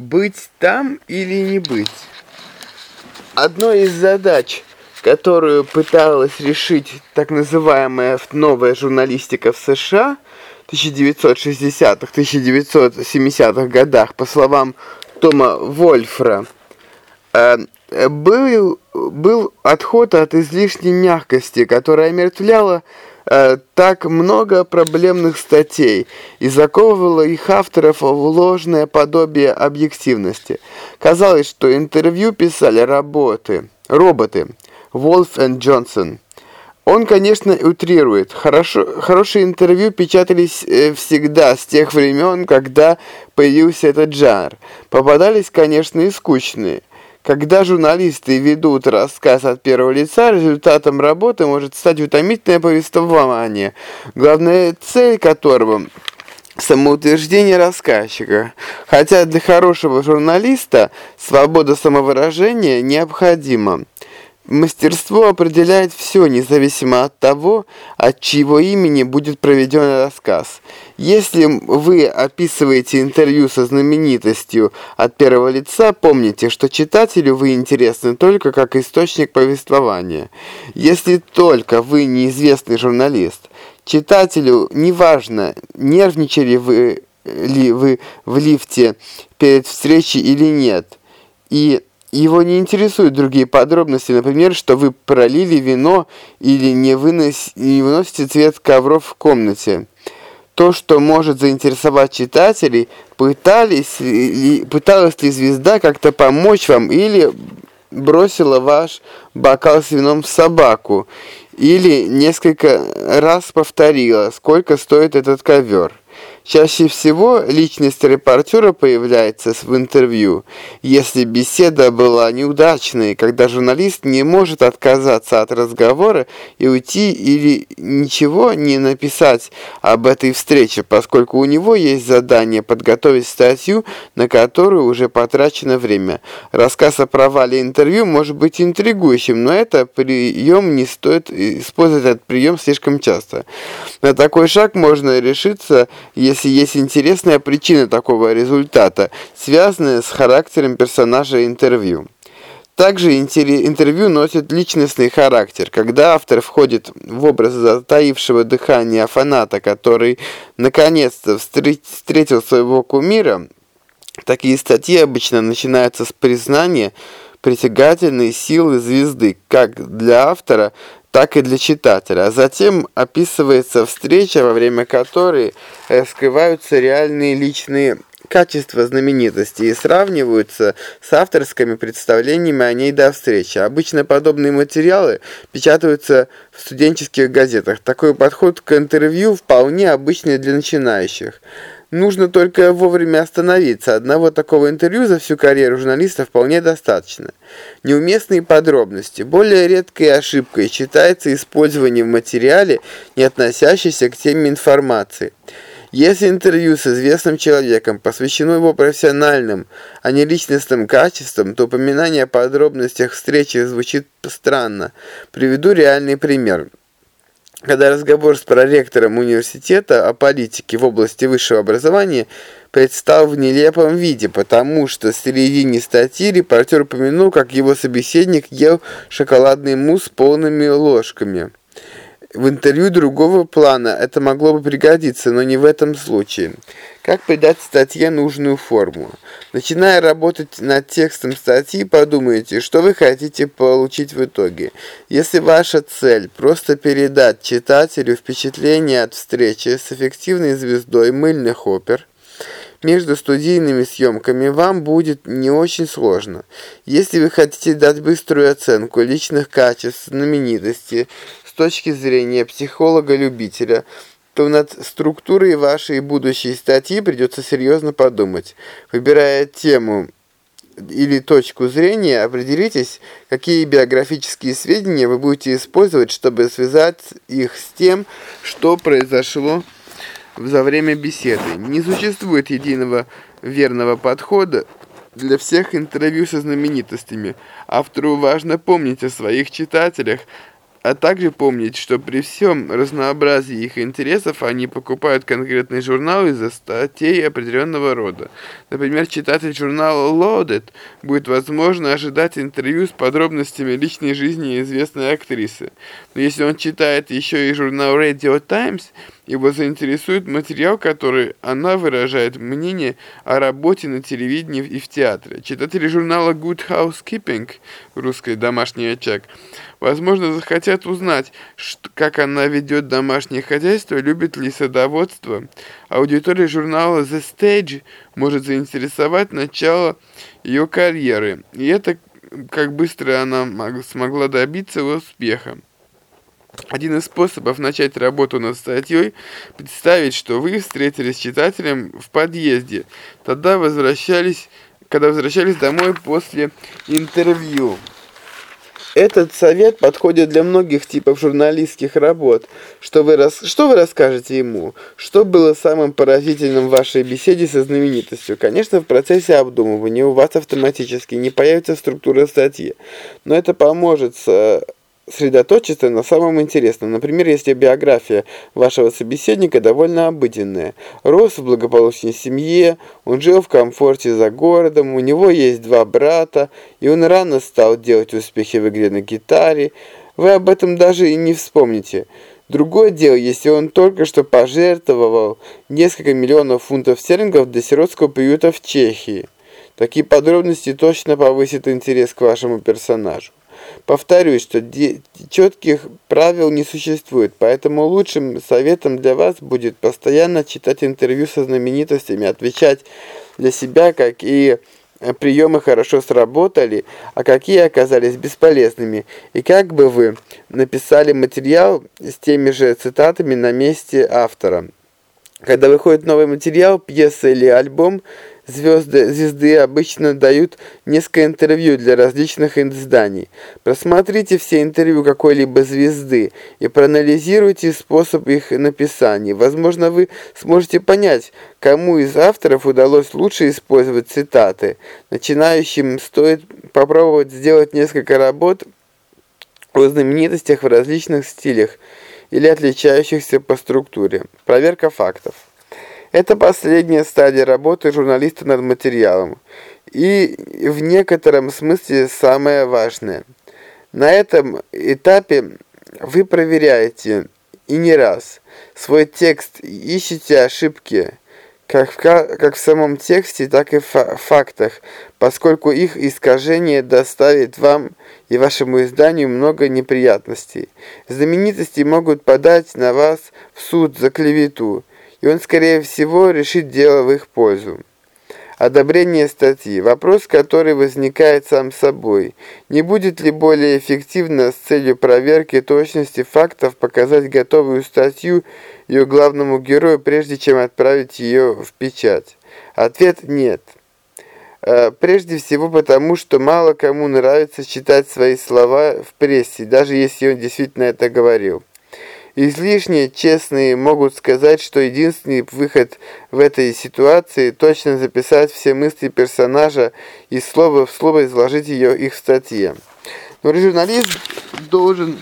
Быть там или не быть? Одной из задач, которую пыталась решить так называемая новая журналистика в США в 1960-1970-х годах, по словам Тома Вольфра, э, был, был отход от излишней мягкости, которая омертвляла Э, так много проблемных статей и заковывало их авторов в ложное подобие объективности. Казалось, что интервью писали работы, роботы, Wolf и Джонсон. Он, конечно, утрирует. Хорошо, хорошие интервью печатались э, всегда с тех времен, когда появился этот жанр. Попадались, конечно, и скучные. Когда журналисты ведут рассказ от первого лица, результатом работы может стать утомительное повествование, главная цель которого – самоутверждение рассказчика. Хотя для хорошего журналиста свобода самовыражения необходима. Мастерство определяет все, независимо от того, от чьего имени будет проведен рассказ. Если вы описываете интервью со знаменитостью от первого лица, помните, что читателю вы интересны только как источник повествования. Если только вы неизвестный журналист, читателю неважно, нервничали вы ли вы в лифте перед встречей или нет, и его не интересуют другие подробности, например, что вы пролили вино или не, вынос... не выносите цвет ковров в комнате. То, что может заинтересовать читателей, пытались ли, пыталась ли звезда как-то помочь вам или бросила ваш бокал с вином в собаку, или несколько раз повторила, сколько стоит этот ковер. Чаще всего личность репортера появляется в интервью, если беседа была неудачной, когда журналист не может отказаться от разговора и уйти или ничего не написать об этой встрече, поскольку у него есть задание подготовить статью, на которую уже потрачено время. Рассказ о провале интервью может быть интригующим, но это прием не стоит использовать этот прием слишком часто. На такой шаг можно решиться, если если есть интересная причина такого результата, связанная с характером персонажа интервью. Также интервью носит личностный характер, когда автор входит в образ затаившего дыхания фаната, который наконец-то встретил своего кумира. Такие статьи обычно начинаются с признания притягательной силы звезды, как для автора, так и для читателя. А затем описывается встреча, во время которой раскрываются реальные личные качества знаменитости и сравниваются с авторскими представлениями о ней до встречи. Обычно подобные материалы печатаются в студенческих газетах. Такой подход к интервью вполне обычный для начинающих. Нужно только вовремя остановиться. Одного такого интервью за всю карьеру журналиста вполне достаточно. Неуместные подробности. Более редкой ошибкой считается использование в материале, не относящейся к теме информации. Если интервью с известным человеком посвящено его профессиональным, а не личностным качествам, то упоминание о подробностях встречи звучит странно. Приведу реальный пример когда разговор с проректором университета о политике в области высшего образования предстал в нелепом виде, потому что в середине статьи репортер упомянул, как его собеседник ел шоколадный мусс полными ложками. В интервью другого плана это могло бы пригодиться, но не в этом случае. Как придать статье нужную форму? Начиная работать над текстом статьи, подумайте, что вы хотите получить в итоге. Если ваша цель просто передать читателю впечатление от встречи с эффективной звездой мыльных опер, между студийными съемками вам будет не очень сложно. Если вы хотите дать быструю оценку личных качеств, знаменитости, точки зрения психолога-любителя, то над структурой вашей будущей статьи придется серьезно подумать. Выбирая тему или точку зрения, определитесь, какие биографические сведения вы будете использовать, чтобы связать их с тем, что произошло за время беседы. Не существует единого верного подхода для всех интервью со знаменитостями. Автору важно помнить о своих читателях, а также помнить, что при всем разнообразии их интересов они покупают конкретные журналы из-за статей определенного рода. Например, читатель журнала Loaded будет, возможно, ожидать интервью с подробностями личной жизни известной актрисы. Но если он читает еще и журнал Radio Times, его заинтересует материал, который она выражает мнение о работе на телевидении и в театре. Читатели журнала Good Housekeeping, русской «Домашний очаг», возможно, захотят узнать, как она ведет домашнее хозяйство, любит ли садоводство. Аудитория журнала The Stage может заинтересовать начало ее карьеры, и это как быстро она смогла добиться успеха. Один из способов начать работу над статьей – представить, что вы встретились с читателем в подъезде, тогда возвращались, когда возвращались домой после интервью. Этот совет подходит для многих типов журналистских работ. Что вы, рас... что вы расскажете ему? Что было самым поразительным в вашей беседе со знаменитостью? Конечно, в процессе обдумывания у вас автоматически не появится структура статьи, но это поможет сосредоточиться на самом интересном. Например, если биография вашего собеседника довольно обыденная. Рос в благополучной семье, он жил в комфорте за городом, у него есть два брата, и он рано стал делать успехи в игре на гитаре. Вы об этом даже и не вспомните. Другое дело, если он только что пожертвовал несколько миллионов фунтов стерлингов для сиротского приюта в Чехии. Такие подробности точно повысят интерес к вашему персонажу. Повторюсь, что четких правил не существует, поэтому лучшим советом для вас будет постоянно читать интервью со знаменитостями, отвечать для себя, какие приемы хорошо сработали, а какие оказались бесполезными, и как бы вы написали материал с теми же цитатами на месте автора. Когда выходит новый материал, пьеса или альбом, звезды, звезды обычно дают несколько интервью для различных изданий. Просмотрите все интервью какой-либо звезды и проанализируйте способ их написания. Возможно, вы сможете понять, кому из авторов удалось лучше использовать цитаты. Начинающим стоит попробовать сделать несколько работ о знаменитостях в различных стилях или отличающихся по структуре. Проверка фактов. Это последняя стадия работы журналиста над материалом и в некотором смысле самое важное. На этом этапе вы проверяете и не раз свой текст, ищете ошибки, как в, как в самом тексте, так и в фактах, поскольку их искажение доставит вам и вашему изданию много неприятностей. Знаменитости могут подать на вас в суд за клевету, и он, скорее всего, решит дело в их пользу. Одобрение статьи. Вопрос, который возникает сам собой. Не будет ли более эффективно с целью проверки точности фактов показать готовую статью ее главному герою, прежде чем отправить ее в печать? Ответ – нет. Э, прежде всего потому, что мало кому нравится читать свои слова в прессе, даже если он действительно это говорил. Излишне честные могут сказать, что единственный выход в этой ситуации – точно записать все мысли персонажа и слово в слово изложить ее их в статье. Но журналист должен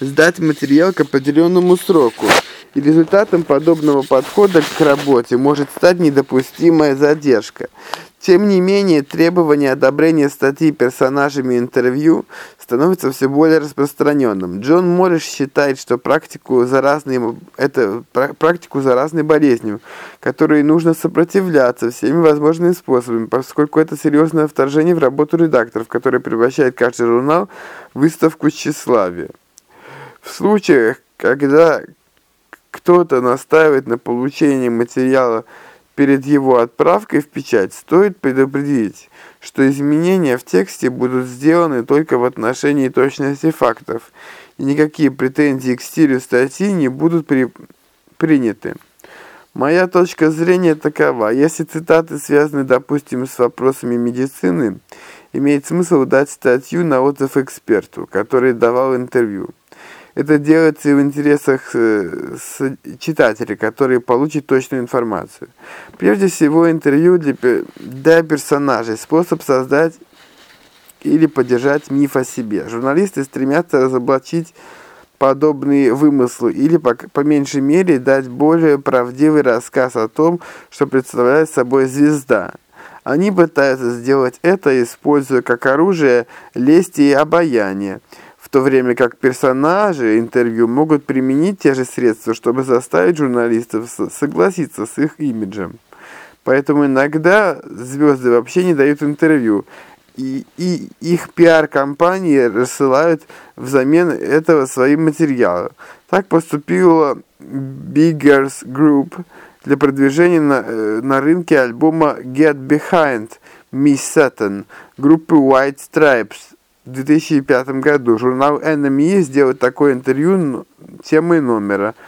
сдать материал к определенному сроку, и результатом подобного подхода к работе может стать недопустимая задержка. Тем не менее, требование одобрения статьи персонажами интервью становится все более распространенным. Джон Морриш считает, что практику заразной, это практику заразной болезнью, которой нужно сопротивляться всеми возможными способами, поскольку это серьезное вторжение в работу редакторов, которое превращает каждый журнал в выставку тщеславия. В случаях, когда кто-то настаивает на получении материала перед его отправкой в печать, стоит предупредить, что изменения в тексте будут сделаны только в отношении точности фактов, и никакие претензии к стилю статьи не будут при... приняты. Моя точка зрения такова. Если цитаты связаны, допустим, с вопросами медицины, имеет смысл дать статью на отзыв эксперту, который давал интервью. Это делается и в интересах э, читателя, который получит точную информацию. Прежде всего, интервью для, для персонажей – способ создать или поддержать миф о себе. Журналисты стремятся разоблачить подобные вымыслы или, по, по меньшей мере, дать более правдивый рассказ о том, что представляет собой звезда. Они пытаются сделать это, используя как оружие лесть и обаяние, то время как персонажи интервью могут применить те же средства, чтобы заставить журналистов согласиться с их имиджем. Поэтому иногда звезды вообще не дают интервью, и, и их пиар-компании рассылают взамен этого свои материалы. Так поступила Biggers Group для продвижения на, э, на рынке альбома Get Behind Miss Satan группы White Stripes в 2005 году. Журнал NME сделал такое интервью темой номера –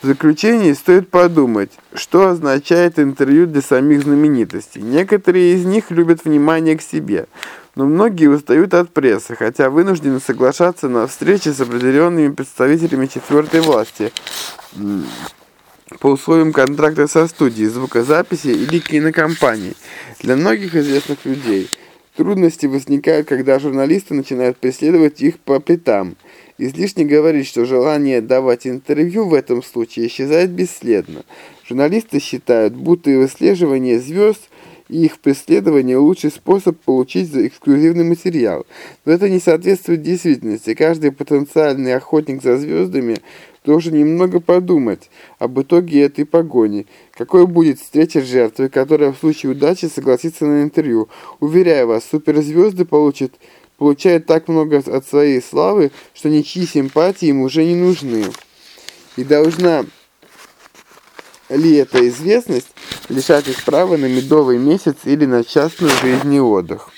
в заключение стоит подумать, что означает интервью для самих знаменитостей. Некоторые из них любят внимание к себе, но многие устают от прессы, хотя вынуждены соглашаться на встречи с определенными представителями четвертой власти по условиям контракта со студией, звукозаписи или кинокомпанией. Для многих известных людей трудности возникают, когда журналисты начинают преследовать их по пятам – Излишне говорить, что желание давать интервью в этом случае исчезает бесследно. Журналисты считают, будто выслеживание звезд и их преследование – лучший способ получить эксклюзивный материал. Но это не соответствует действительности. Каждый потенциальный охотник за звездами должен немного подумать об итоге этой погони. Какой будет встреча с жертвой, которая в случае удачи согласится на интервью. Уверяю вас, суперзвезды получат получает так много от своей славы, что ничьи симпатии ему уже не нужны. И должна ли эта известность лишать их права на медовый месяц или на частную жизнь и отдых?